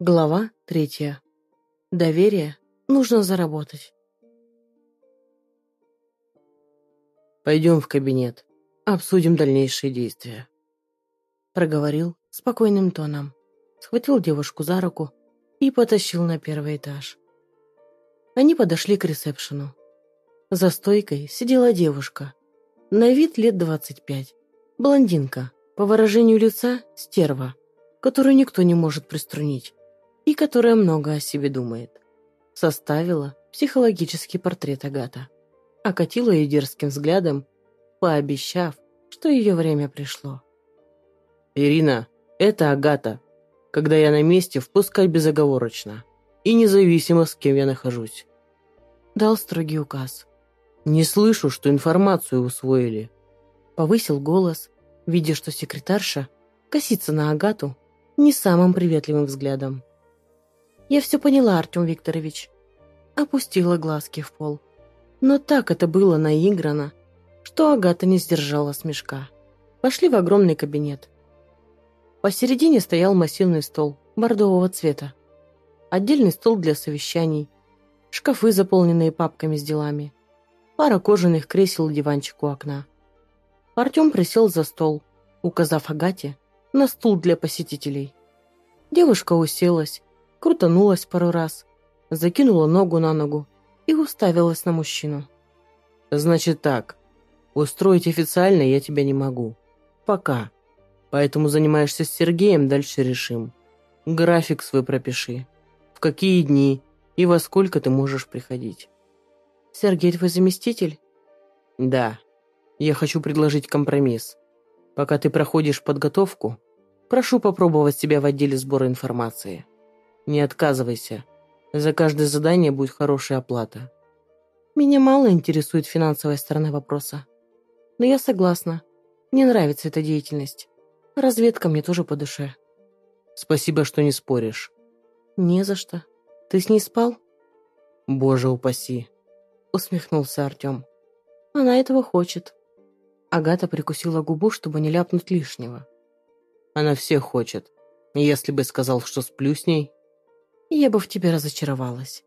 Глава третья. Доверие нужно заработать. «Пойдем в кабинет. Обсудим дальнейшие действия», — проговорил спокойным тоном. Схватил девушку за руку и потащил на первый этаж. Они подошли к ресепшену. За стойкой сидела девушка. На вид лет двадцать пять. Блондинка, по выражению лица стерва, которую никто не может приструнить и которая много о себе думает. Составила психологический портрет Агата. Окатила ее дерзким взглядом, пообещав, что ее время пришло. «Ирина, это Агата. Когда я на месте, впускай безоговорочно. И независимо, с кем я нахожусь». Дал строгий указ. «Не слышу, что информацию усвоили». Повысил голос, видя, что секретарша косится на Агату не самым приветливым взглядом. «Я все поняла, Артем Викторович». Опустила глазки в пол. Но так это было наиграно, что Агата не сдержала смешка. Пошли в огромный кабинет. Посередине стоял массивный стол бордового цвета. Отдельный стол для совещаний. Шкафы, заполненные папками с делами. Пара кожаных кресел и диванчик у окна. Артем присел за стол, указав Агате на стул для посетителей. Девушка уселась, крутанулась пару раз, закинула ногу на ногу и уставилась на мужчину. «Значит так, устроить официально я тебя не могу. Пока. Поэтому занимаешься с Сергеем, дальше решим. График свой пропиши. В какие дни и во сколько ты можешь приходить». «Сергей твой заместитель?» «Да. Я хочу предложить компромисс. Пока ты проходишь подготовку, прошу попробовать себя в отделе сбора информации». Не отказывайся. За каждое задание будет хорошая оплата. Меня мало интересует финансовая сторона вопроса. Но я согласна. Мне нравится эта деятельность. Разведка мне тоже по душе. Спасибо, что не споришь. Не за что. Ты с ней спал? Боже упаси. Усмехнулся Артем. Она этого хочет. Агата прикусила губу, чтобы не ляпнуть лишнего. Она всех хочет. Если бы сказал, что сплю с ней, я бы в тебе разочаровалась.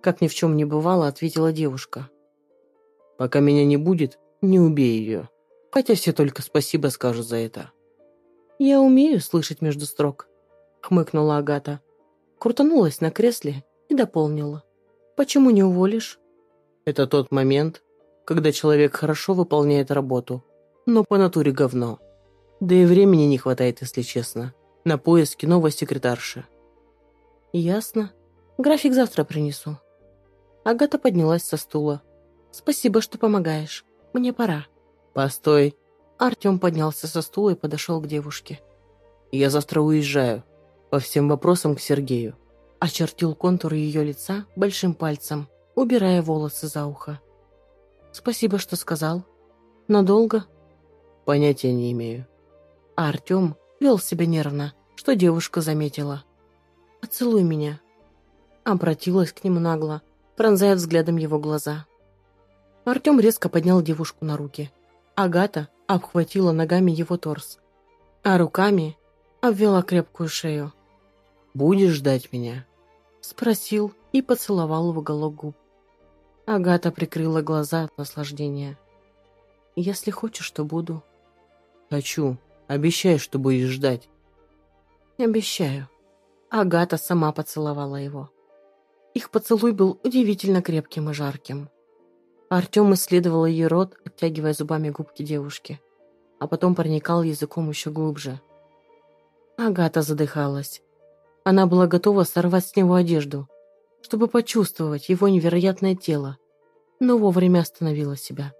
Как ни в чем не бывало, ответила девушка. Пока меня не будет, не убей ее. Хотя все только спасибо скажут за это. Я умею слышать между строк, хмыкнула Агата. Крутанулась на кресле и дополнила. Почему не уволишь? Это тот момент, когда человек хорошо выполняет работу, но по натуре говно. Да и времени не хватает, если честно, на поиски новой секретарши. «Ясно. График завтра принесу». Агата поднялась со стула. «Спасибо, что помогаешь. Мне пора». «Постой». Артем поднялся со стула и подошел к девушке. «Я завтра уезжаю. По всем вопросам к Сергею». Очертил контур ее лица большим пальцем, убирая волосы за ухо. «Спасибо, что сказал. Надолго?» «Понятия не имею». А Артем вел себя нервно, что девушка заметила. «Поцелуй меня». Обратилась к нему нагло, пронзая взглядом его глаза. Артем резко поднял девушку на руки. Агата обхватила ногами его торс, а руками обвела крепкую шею. «Будешь ждать меня?» Спросил и поцеловал в уголок губ. Агата прикрыла глаза от наслаждения. «Если хочешь, то буду». «Хочу. Обещай, что будешь ждать». «Обещаю». Агата сама поцеловала его. Их поцелуй был удивительно крепким и жарким. Артем исследовал ее рот, оттягивая зубами губки девушки, а потом проникал языком еще глубже. Агата задыхалась. Она была готова сорвать с него одежду, чтобы почувствовать его невероятное тело, но вовремя остановила себя.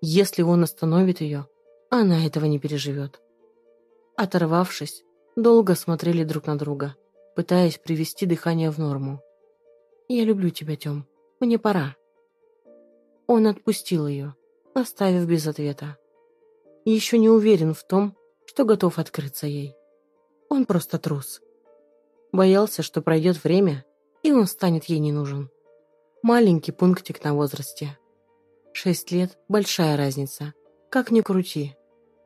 Если он остановит ее, она этого не переживет. Оторвавшись, долго смотрели друг на друга пытаясь привести дыхание в норму. «Я люблю тебя, Тём. Мне пора». Он отпустил ее, оставив без ответа. Еще не уверен в том, что готов открыться ей. Он просто трус. Боялся, что пройдет время, и он станет ей не нужен. Маленький пунктик на возрасте. Шесть лет – большая разница. Как ни крути.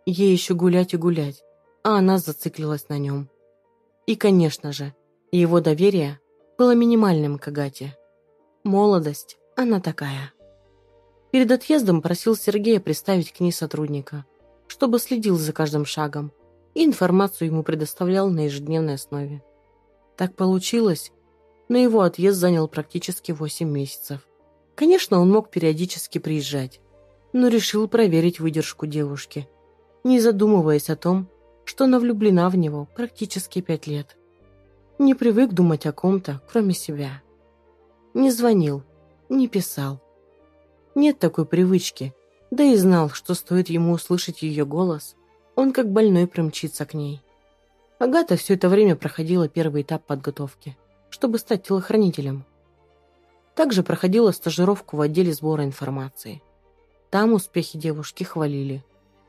Ей еще гулять и гулять, а она зациклилась на нем. И, конечно же, его доверие было минимальным к Агате. Молодость, она такая. Перед отъездом просил Сергея представить к ней сотрудника, чтобы следил за каждым шагом и информацию ему предоставлял на ежедневной основе. Так получилось, но его отъезд занял практически 8 месяцев. Конечно, он мог периодически приезжать, но решил проверить выдержку девушки, не задумываясь о том, что она влюблена в него практически пять лет. Не привык думать о ком-то, кроме себя. Не звонил, не писал. Нет такой привычки, да и знал, что стоит ему услышать ее голос, он как больной примчится к ней. Агата все это время проходила первый этап подготовки, чтобы стать телохранителем. Также проходила стажировку в отделе сбора информации. Там успехи девушки хвалили.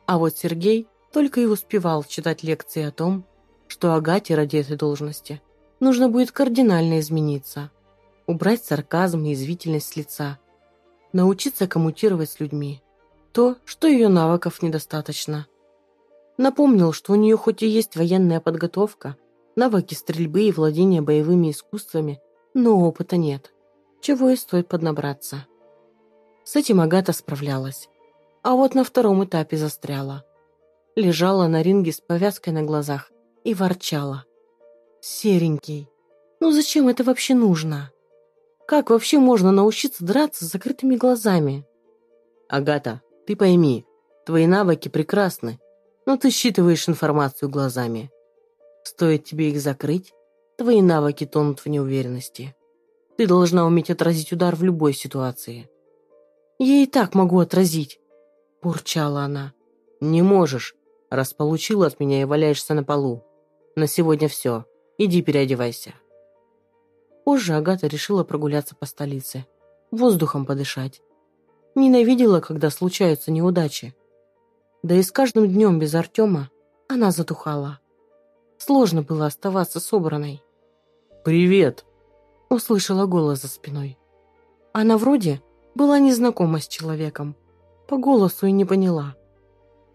А вот Сергей только и успевал читать лекции о том, что Агате ради этой должности нужно будет кардинально измениться, убрать сарказм и извительность с лица, научиться коммутировать с людьми, то, что ее навыков недостаточно. Напомнил, что у нее хоть и есть военная подготовка, навыки стрельбы и владения боевыми искусствами, но опыта нет, чего и стоит поднабраться. С этим Агата справлялась, а вот на втором этапе застряла. Лежала на ринге с повязкой на глазах и ворчала. «Серенький, ну зачем это вообще нужно? Как вообще можно научиться драться с закрытыми глазами?» «Агата, ты пойми, твои навыки прекрасны, но ты считываешь информацию глазами. Стоит тебе их закрыть, твои навыки тонут в неуверенности. Ты должна уметь отразить удар в любой ситуации. «Я и так могу отразить», – бурчала она. «Не можешь, раз получила от меня и валяешься на полу. На сегодня все. Иди переодевайся». Позже Агата решила прогуляться по столице, воздухом подышать. Ненавидела, когда случаются неудачи. Да и с каждым днем без Артема она затухала. Сложно было оставаться собранной. «Привет!» — услышала голос за спиной. Она вроде была незнакома с человеком, по голосу и не поняла.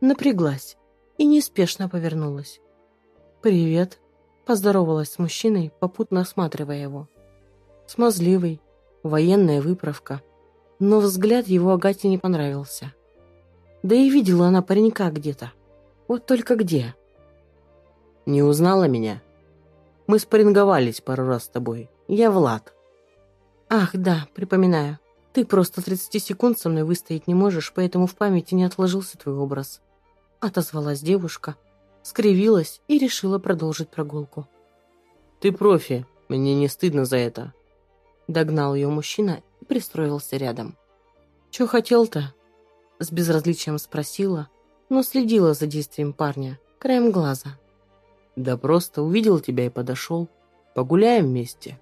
Напряглась и неспешно повернулась. «Привет!» — поздоровалась с мужчиной, попутно осматривая его. Смазливый, военная выправка, но взгляд его Агате не понравился. Да и видела она паренька где-то. Вот только где? Не узнала меня? Мы спарринговались пару раз с тобой. Я Влад. Ах, да, припоминаю. Ты просто 30 секунд со мной выстоять не можешь, поэтому в памяти не отложился твой образ. Отозвалась девушка, скривилась и решила продолжить прогулку. Ты профи, мне не стыдно за это. Догнал ее мужчина и пристроился рядом. Че хотел-то? С безразличием спросила, но следила за действием парня, краем глаза. Да просто увидел тебя и подошел. Погуляем вместе.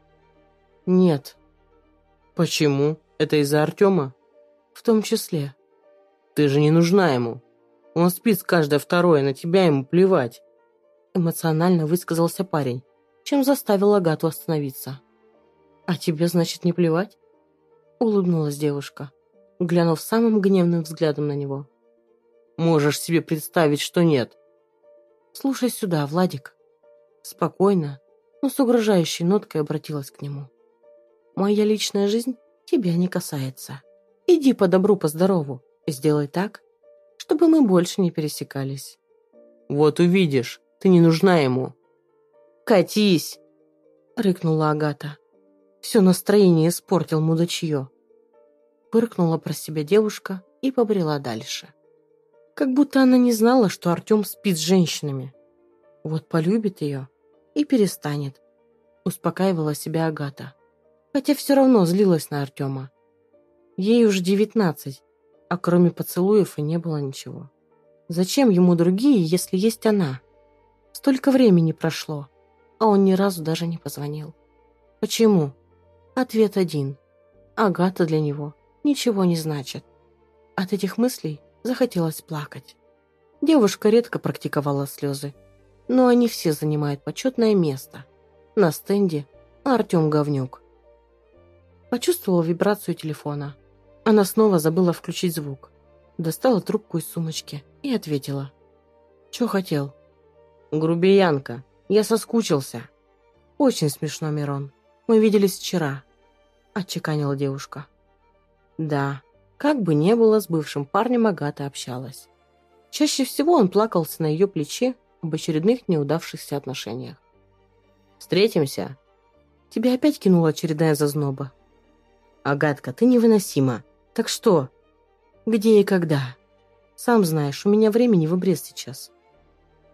Нет. Почему? Это из-за Артема? В том числе. Ты же не нужна ему. Он спит с каждой второй, на тебя ему плевать. Эмоционально высказался парень, чем заставил Агату остановиться. «А тебе, значит, не плевать?» Улыбнулась девушка глянув самым гневным взглядом на него. «Можешь себе представить, что нет». «Слушай сюда, Владик». Спокойно, но с угрожающей ноткой обратилась к нему. «Моя личная жизнь тебя не касается. Иди по добру, по здорову и сделай так, чтобы мы больше не пересекались». «Вот увидишь, ты не нужна ему». «Катись!» — рыкнула Агата. Все настроение испортил мудачье. Фыркнула про себя девушка и побрела дальше. Как будто она не знала, что Артем спит с женщинами. Вот полюбит ее и перестанет. Успокаивала себя Агата. Хотя все равно злилась на Артема. Ей уже девятнадцать, а кроме поцелуев и не было ничего. Зачем ему другие, если есть она? Столько времени прошло, а он ни разу даже не позвонил. Почему? Ответ один. Агата для него ничего не значит. От этих мыслей захотелось плакать. Девушка редко практиковала слезы, но они все занимают почетное место. На стенде Артем Говнюк. Почувствовала вибрацию телефона. Она снова забыла включить звук. Достала трубку из сумочки и ответила. Чё хотел? Грубиянка. Я соскучился. Очень смешно, Мирон. Мы виделись вчера. Отчеканила девушка. Да, как бы не было, с бывшим парнем Агата общалась. Чаще всего он плакался на ее плече об очередных неудавшихся отношениях. «Встретимся?» Тебя опять кинула очередная зазноба. «Агатка, ты невыносима. Так что?» «Где и когда?» «Сам знаешь, у меня времени в обрез сейчас».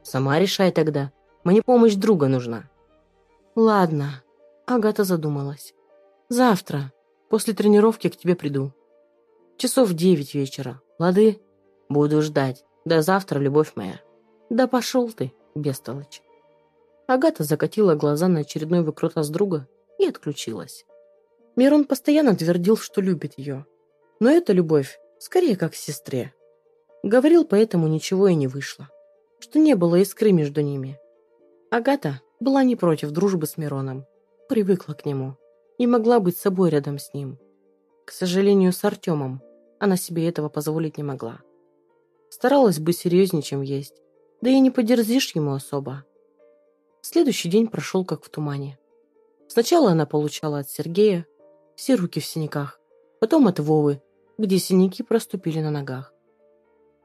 «Сама решай тогда. Мне помощь друга нужна». «Ладно». Агата задумалась. «Завтра, после тренировки, к тебе приду. Часов девять вечера. Лады?» «Буду ждать. До завтра, любовь моя». «Да пошел ты, бестолочь». Агата закатила глаза на очередной выкрутас друга и отключилась. Мирон постоянно твердил, что любит ее. Но эта любовь скорее как к сестре. Говорил, поэтому ничего и не вышло. Что не было искры между ними. Агата была не против дружбы с Мироном. Привыкла к нему. И могла быть собой рядом с ним. К сожалению, с Артемом она себе этого позволить не могла. Старалась быть серьезнее, чем есть. Да и не подерзишь ему особо. Следующий день прошел как в тумане. Сначала она получала от Сергея все руки в синяках, потом от Вовы, где синяки проступили на ногах.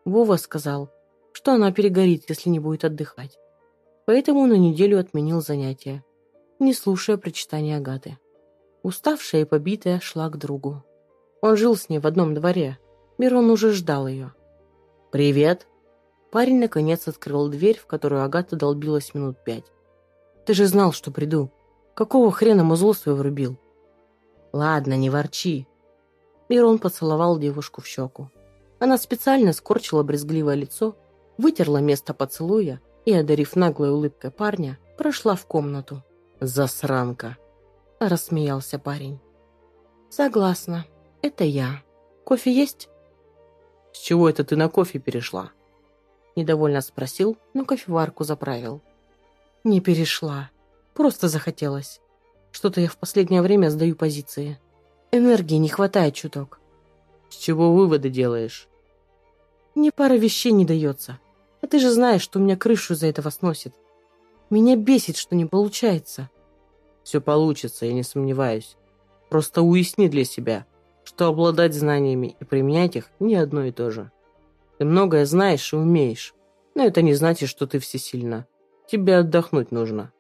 Вова сказал, что она перегорит, если не будет отдыхать. Поэтому на неделю отменил занятия, не слушая прочитания Агаты. Уставшая и побитая шла к другу. Он жил с ней в одном дворе. Мирон уже ждал ее. «Привет!» Парень наконец открыл дверь, в которую Агата долбилась минут пять. Ты же знал, что приду. Какого хрена музло свое врубил? Ладно, не ворчи. Мирон поцеловал девушку в щеку. Она специально скорчила брезгливое лицо, вытерла место поцелуя и, одарив наглой улыбкой парня, прошла в комнату. «Засранка!» – рассмеялся парень. «Согласна. Это я. Кофе есть?» «С чего это ты на кофе перешла?» Недовольно спросил, но кофеварку заправил. Не перешла. Просто захотелось. Что-то я в последнее время сдаю позиции. Энергии не хватает чуток. С чего выводы делаешь? Мне пара вещей не дается. А ты же знаешь, что у меня крышу из-за этого сносит. Меня бесит, что не получается. Все получится, я не сомневаюсь. Просто уясни для себя, что обладать знаниями и применять их не одно и то же. Ты многое знаешь и умеешь, но это не значит, что ты всесильна. Тебе отдохнуть нужно.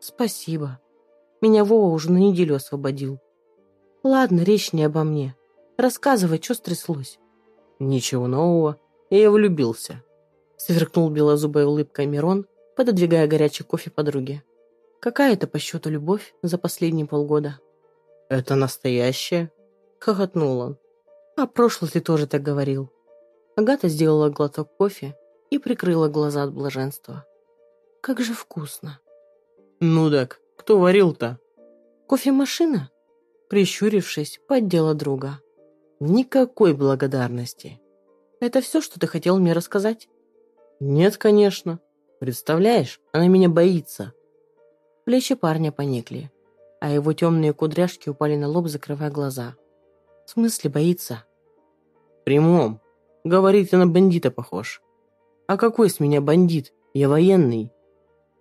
Спасибо. Меня Вова уже на неделю освободил. Ладно, речь не обо мне. Рассказывай, что стряслось. Ничего нового. Я влюбился. Сверкнул белозубой улыбкой Мирон, пододвигая горячий кофе подруге. Какая это по счету любовь за последние полгода? Это настоящее? Хохотнул он. А прошлый ты тоже так говорил. Агата сделала глоток кофе и прикрыла глаза от блаженства. Как же вкусно. Ну так, кто варил-то? Кофемашина? Прищурившись, поддела друга. Никакой благодарности. Это все, что ты хотел мне рассказать? Нет, конечно. Представляешь, она меня боится. Плечи парня поникли, а его темные кудряшки упали на лоб, закрывая глаза. В смысле боится? прямом. Говорит, на бандита похож. А какой с меня бандит? Я военный.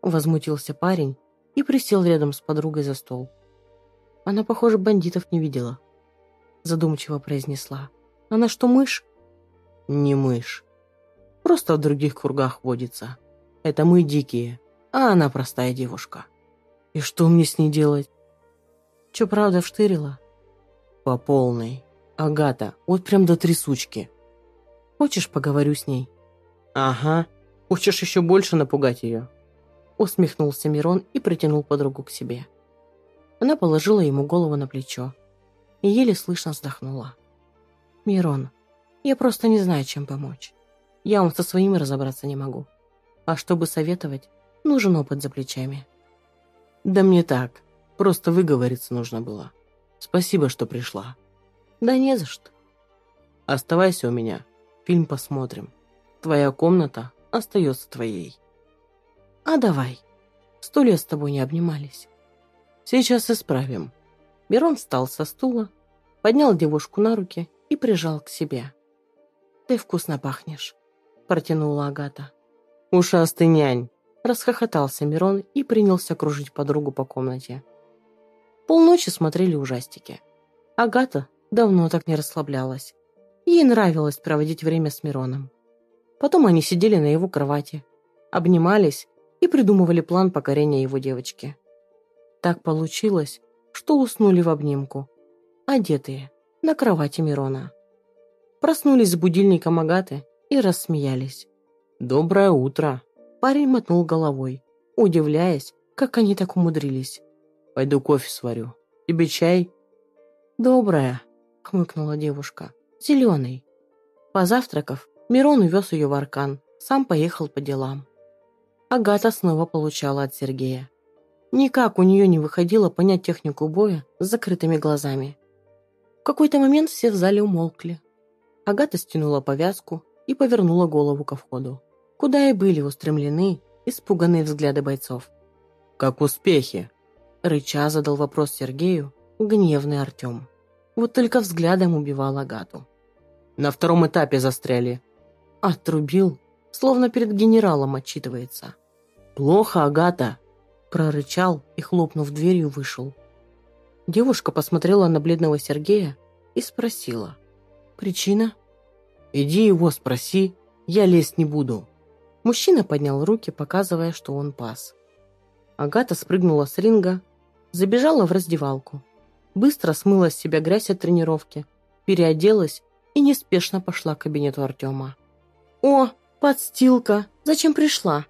Возмутился парень и присел рядом с подругой за стол. Она, похоже, бандитов не видела. Задумчиво произнесла. Она что, мышь? Не мышь. Просто в других кругах водится. Это мы дикие, а она простая девушка. И что мне с ней делать? Че, правда, вштырила? По полной. Агата, вот прям до трясучки. Хочешь, поговорю с ней? Ага. Хочешь еще больше напугать ее? Усмехнулся Мирон и притянул подругу к себе. Она положила ему голову на плечо и еле слышно вздохнула. «Мирон, я просто не знаю, чем помочь. Я вам со своими разобраться не могу. А чтобы советовать, нужен опыт за плечами». «Да мне так. Просто выговориться нужно было. Спасибо, что пришла». «Да не за что». «Оставайся у меня. Фильм посмотрим. Твоя комната остается твоей». А давай. Сто лет с тобой не обнимались. Сейчас исправим. Берон встал со стула, поднял девушку на руки и прижал к себе. Ты вкусно пахнешь, протянула Агата. ушастый нянь!» Расхохотался Мирон и принялся кружить подругу по комнате. Полночи смотрели ужастики. Агата давно так не расслаблялась. Ей нравилось проводить время с Мироном. Потом они сидели на его кровати, обнимались и придумывали план покорения его девочки. Так получилось, что уснули в обнимку, одетые, на кровати Мирона. Проснулись с будильником Агаты и рассмеялись. «Доброе утро!» Парень мотнул головой, удивляясь, как они так умудрились. «Пойду кофе сварю. Тебе чай?» «Доброе», — хмыкнула девушка. «Зеленый». Позавтракав, Мирон увез ее в Аркан, сам поехал по делам. Агата снова получала от Сергея. Никак у нее не выходило понять технику боя с закрытыми глазами. В какой-то момент все в зале умолкли. Агата стянула повязку и повернула голову ко входу, куда и были устремлены испуганные взгляды бойцов. «Как успехи?» Рыча задал вопрос Сергею гневный Артем. Вот только взглядом убивал Агату. «На втором этапе застряли». Отрубил, словно перед генералом отчитывается. «Плохо, Агата!» Прорычал и, хлопнув дверью, вышел. Девушка посмотрела на бледного Сергея и спросила. «Причина?» «Иди его спроси, я лезть не буду». Мужчина поднял руки, показывая, что он пас. Агата спрыгнула с ринга, забежала в раздевалку, быстро смыла с себя грязь от тренировки, переоделась и неспешно пошла к кабинету Артема. «О, подстилка! Зачем пришла?»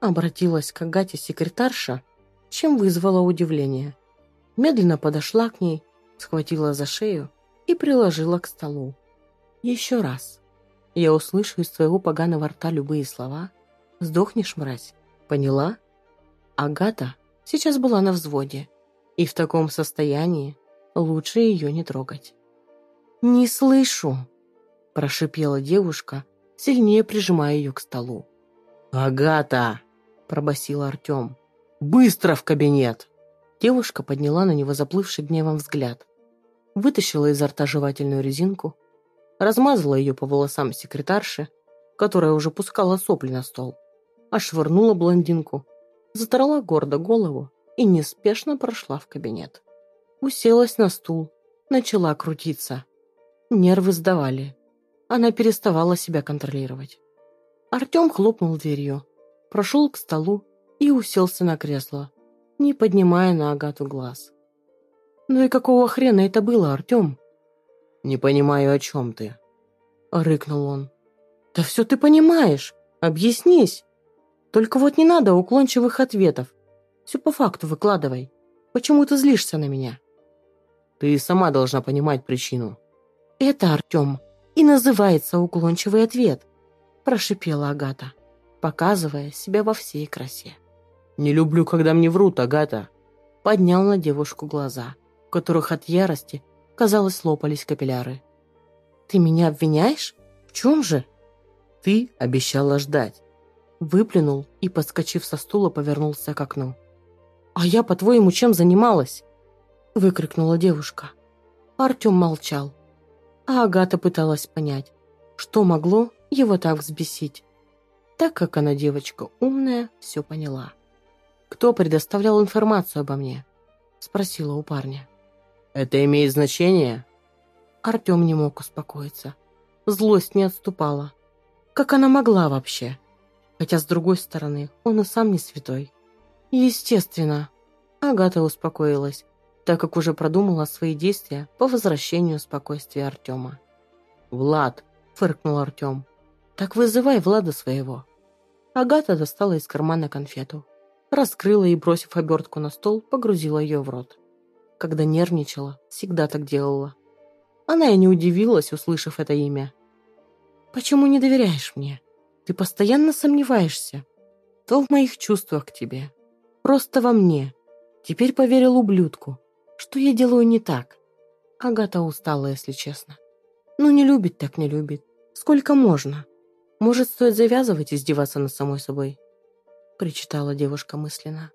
Обратилась к Агате секретарша, чем вызвала удивление. Медленно подошла к ней, схватила за шею и приложила к столу. «Еще раз. Я услышу из твоего поганого рта любые слова. Сдохнешь, мразь. Поняла?» Агата сейчас была на взводе, и в таком состоянии лучше ее не трогать. «Не слышу», – прошипела девушка, сильнее прижимая ее к столу. «Агата!» – пробасил Артем. «Быстро в кабинет!» Девушка подняла на него заплывший гневом взгляд, вытащила изо рта жевательную резинку, размазала ее по волосам секретарши, которая уже пускала сопли на стол, ошвырнула блондинку задрала гордо голову и неспешно прошла в кабинет. Уселась на стул, начала крутиться. Нервы сдавали. Она переставала себя контролировать. Артем хлопнул дверью, прошел к столу и уселся на кресло, не поднимая на Агату глаз. «Ну и какого хрена это было, Артем?» «Не понимаю, о чем ты», — рыкнул он. «Да все ты понимаешь! Объяснись!» Только вот не надо уклончивых ответов. Все по факту выкладывай. Почему ты злишься на меня? Ты сама должна понимать причину. Это, Артем, и называется уклончивый ответ, прошипела Агата, показывая себя во всей красе. Не люблю, когда мне врут, Агата. Поднял на девушку глаза, в которых от ярости, казалось, лопались капилляры. Ты меня обвиняешь? В чем же? Ты обещала ждать. Выплюнул и, подскочив со стула, повернулся к окну. «А я, по-твоему, чем занималась?» Выкрикнула девушка. Артем молчал. А Агата пыталась понять, что могло его так взбесить. Так как она девочка умная, все поняла. «Кто предоставлял информацию обо мне?» Спросила у парня. «Это имеет значение?» Артем не мог успокоиться. Злость не отступала. Как она могла вообще? Хотя, с другой стороны, он и сам не святой. Естественно. Агата успокоилась, так как уже продумала свои действия по возвращению спокойствия Артема. «Влад!» – фыркнул Артем. «Так вызывай Влада своего». Агата достала из кармана конфету, раскрыла и, бросив обертку на стол, погрузила ее в рот. Когда нервничала, всегда так делала. Она и не удивилась, услышав это имя. «Почему не доверяешь мне?» Ты постоянно сомневаешься. То в моих чувствах к тебе. Просто во мне. Теперь поверил ублюдку. Что я делаю не так? Агата устала, если честно. Ну, не любит так не любит. Сколько можно? Может, стоит завязывать издеваться над самой собой? Причитала девушка мысленно.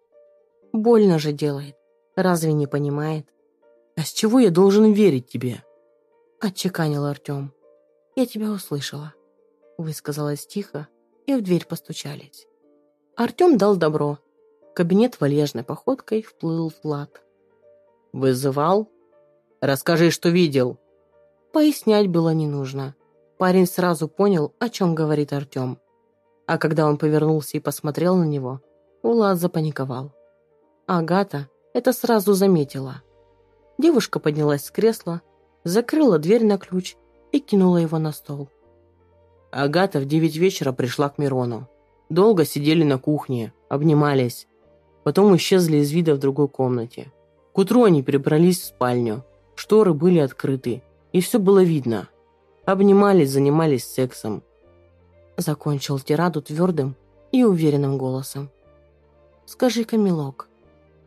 Больно же делает. Разве не понимает? А с чего я должен верить тебе? Отчеканил Артем. Я тебя услышала высказалась тихо и в дверь постучались. Артем дал добро. Кабинет вальяжной походкой вплыл Влад. «Вызывал? Расскажи, что видел». Пояснять было не нужно. Парень сразу понял, о чем говорит Артем. А когда он повернулся и посмотрел на него, Влад запаниковал. Агата это сразу заметила. Девушка поднялась с кресла, закрыла дверь на ключ и кинула его на стол. Агата в девять вечера пришла к Мирону. Долго сидели на кухне, обнимались. Потом исчезли из вида в другой комнате. К утру они перебрались в спальню. Шторы были открыты, и все было видно. Обнимались, занимались сексом. Закончил тираду твердым и уверенным голосом. «Скажи-ка, милок».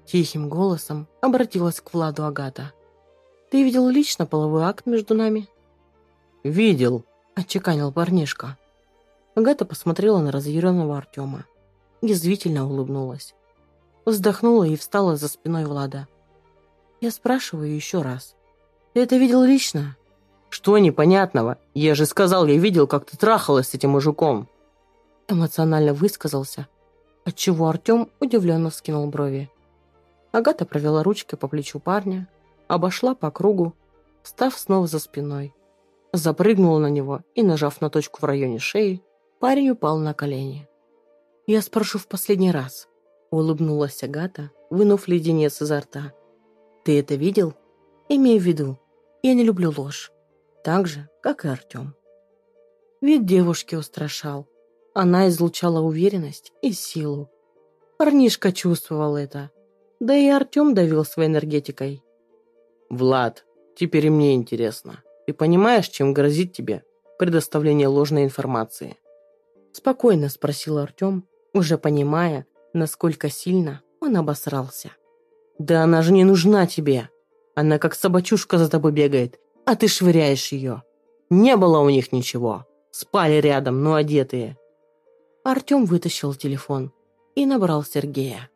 Тихим голосом обратилась к Владу Агата. «Ты видел лично половой акт между нами?» «Видел», — отчеканил парнишка. Агата посмотрела на разъяренного Артема. Язвительно улыбнулась. Вздохнула и встала за спиной Влада. «Я спрашиваю еще раз. Ты это видел лично?» «Что непонятного? Я же сказал, я видел, как ты трахалась с этим мужиком!» Эмоционально высказался, отчего Артем удивленно вскинул брови. Агата провела ручкой по плечу парня, обошла по кругу, став снова за спиной. Запрыгнула на него и, нажав на точку в районе шеи, парень упал на колени. «Я спрошу в последний раз», — улыбнулась Агата, вынув леденец изо рта. «Ты это видел? Имей в виду, я не люблю ложь так же, как и Артем. Вид девушки устрашал. Она излучала уверенность и силу. Парнишка чувствовал это. Да и Артем давил своей энергетикой. «Влад, теперь мне интересно. Ты понимаешь, чем грозит тебе предоставление ложной информации?» Спокойно спросил Артем, уже понимая, насколько сильно он обосрался. «Да она же не нужна тебе. Она как собачушка за тобой бегает а ты швыряешь ее. Не было у них ничего. Спали рядом, но одетые. Артем вытащил телефон и набрал Сергея.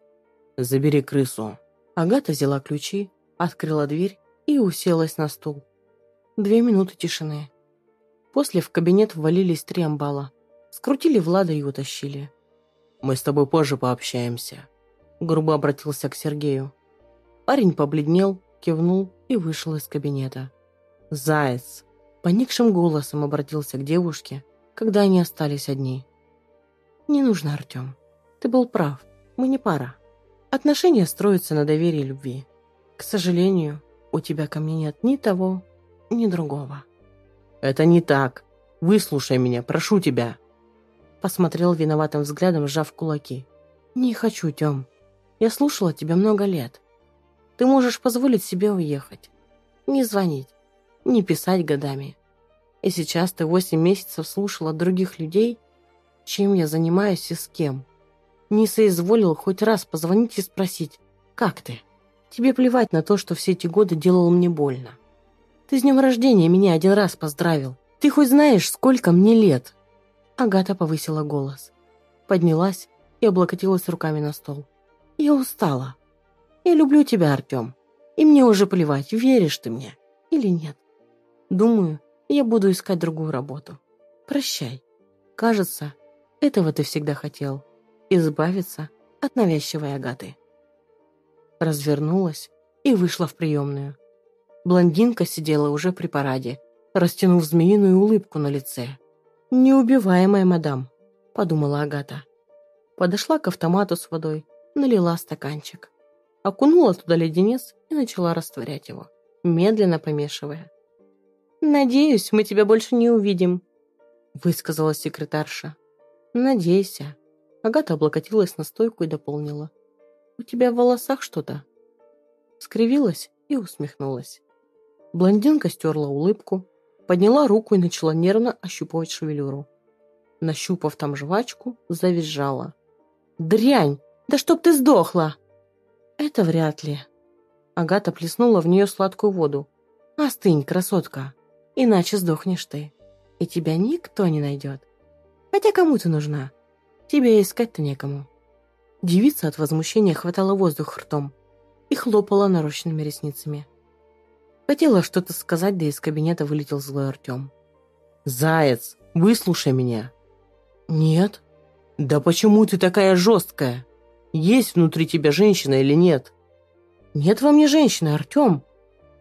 «Забери крысу». Агата взяла ключи, открыла дверь и уселась на стул. Две минуты тишины. После в кабинет ввалились три амбала. Скрутили Влада и утащили. «Мы с тобой позже пообщаемся», — грубо обратился к Сергею. Парень побледнел, кивнул и вышел из кабинета. «Заяц!» Поникшим голосом обратился к девушке, когда они остались одни. «Не нужно, Артем. Ты был прав. Мы не пара. Отношения строятся на доверии и любви. К сожалению, у тебя ко мне нет ни того, ни другого». «Это не так. Выслушай меня, прошу тебя». Посмотрел виноватым взглядом, сжав кулаки. «Не хочу, Тем. Я слушала тебя много лет. Ты можешь позволить себе уехать. Не звонить не писать годами. И сейчас ты восемь месяцев слушала других людей, чем я занимаюсь и с кем. Не соизволил хоть раз позвонить и спросить, как ты? Тебе плевать на то, что все эти годы делал мне больно. Ты с днем рождения меня один раз поздравил. Ты хоть знаешь, сколько мне лет?» Агата повысила голос. Поднялась и облокотилась руками на стол. «Я устала. Я люблю тебя, Артем. И мне уже плевать, веришь ты мне или нет. Думаю, я буду искать другую работу. Прощай. Кажется, этого ты всегда хотел. Избавиться от навязчивой Агаты. Развернулась и вышла в приемную. Блондинка сидела уже при параде, растянув змеиную улыбку на лице. «Неубиваемая мадам», — подумала Агата. Подошла к автомату с водой, налила стаканчик. Окунула туда леденец и начала растворять его, медленно помешивая. «Надеюсь, мы тебя больше не увидим», — высказала секретарша. «Надейся». Агата облокотилась на стойку и дополнила. «У тебя в волосах что-то?» Скривилась и усмехнулась. Блондинка стерла улыбку, подняла руку и начала нервно ощупывать шевелюру. Нащупав там жвачку, завизжала. «Дрянь! Да чтоб ты сдохла!» «Это вряд ли». Агата плеснула в нее сладкую воду. «Остынь, красотка!» Иначе сдохнешь ты. И тебя никто не найдет. Хотя кому ты нужна? Тебя искать-то некому. Девица от возмущения хватала воздух ртом и хлопала нарощенными ресницами. Хотела что-то сказать, да из кабинета вылетел злой Артем. «Заяц, выслушай меня!» «Нет», «Да почему ты такая жесткая? Есть внутри тебя женщина или нет?» «Нет во мне женщины, Артем!»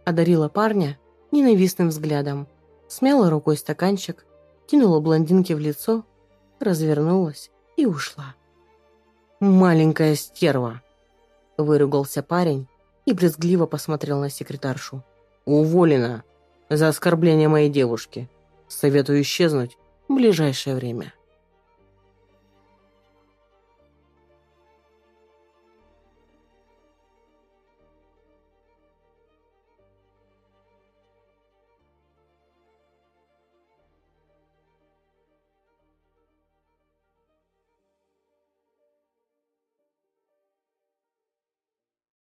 Одарила парня ненавистным взглядом. Смяла рукой стаканчик, кинула блондинке в лицо, развернулась и ушла. «Маленькая стерва!» Выругался парень и брезгливо посмотрел на секретаршу. «Уволена за оскорбление моей девушки. Советую исчезнуть в ближайшее время».